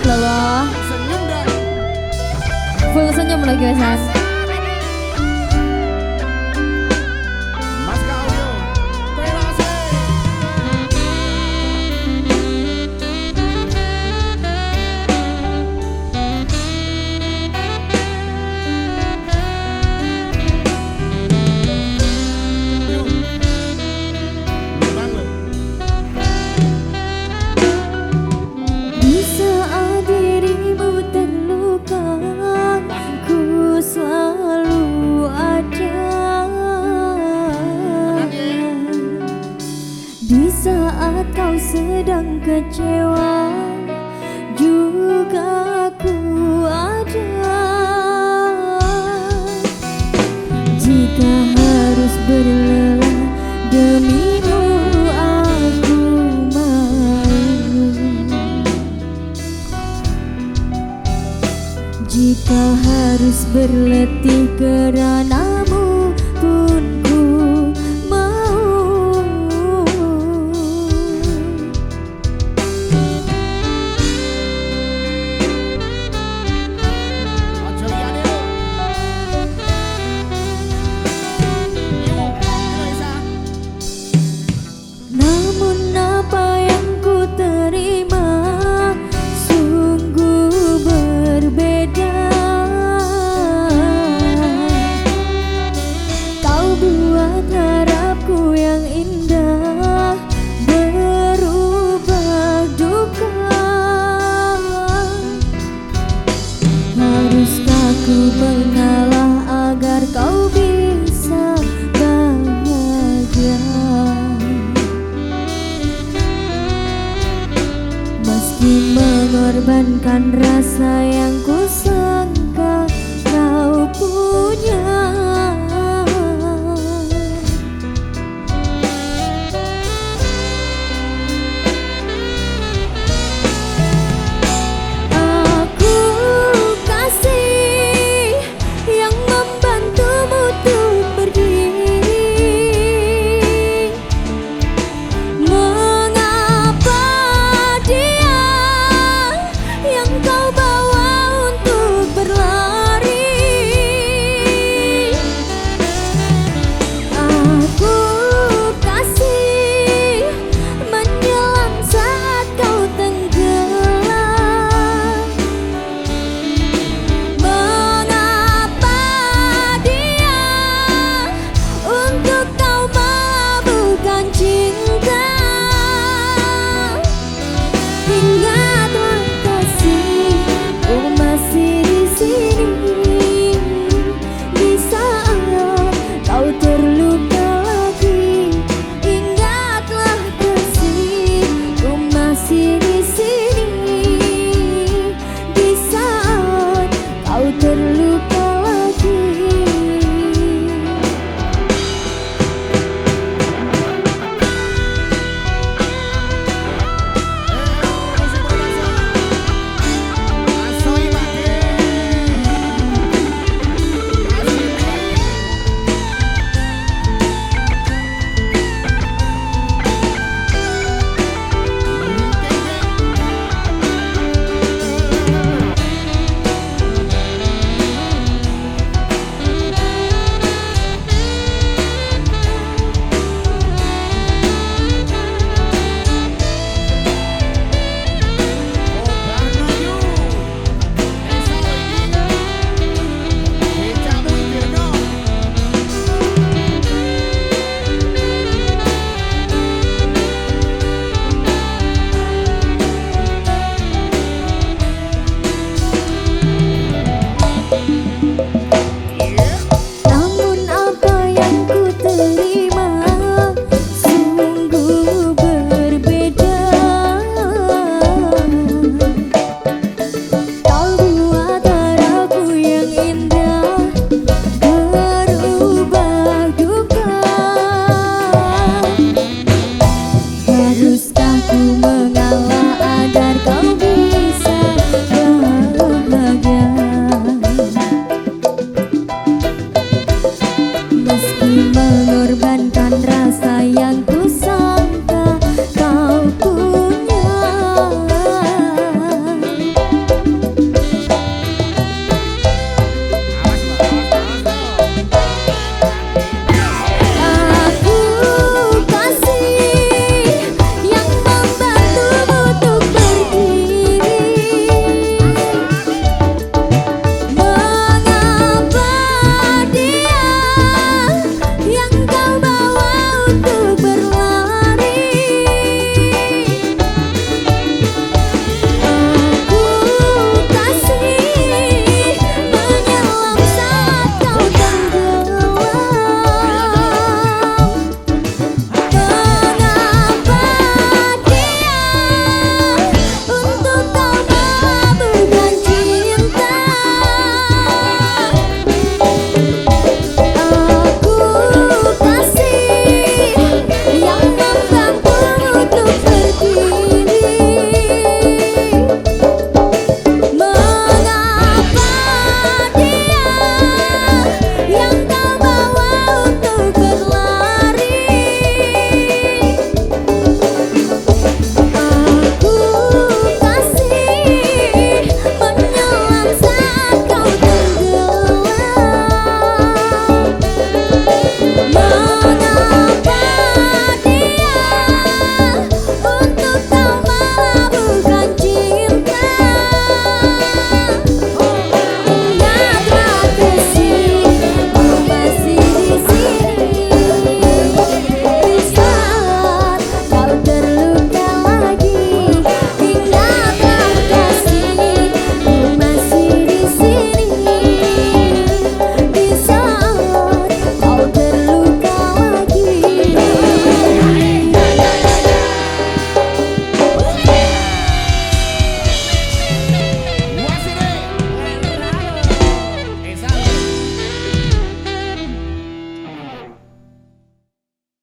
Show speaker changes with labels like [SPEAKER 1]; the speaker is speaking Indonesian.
[SPEAKER 1] Loh loh.
[SPEAKER 2] Senyum dong.
[SPEAKER 1] Full senyum lagi Wesan. Di saat kau sedang kecewa, juga ku ada. Jika harus berlelah demimu aku mau Jika harus berletih keranamu korbankan rasa yang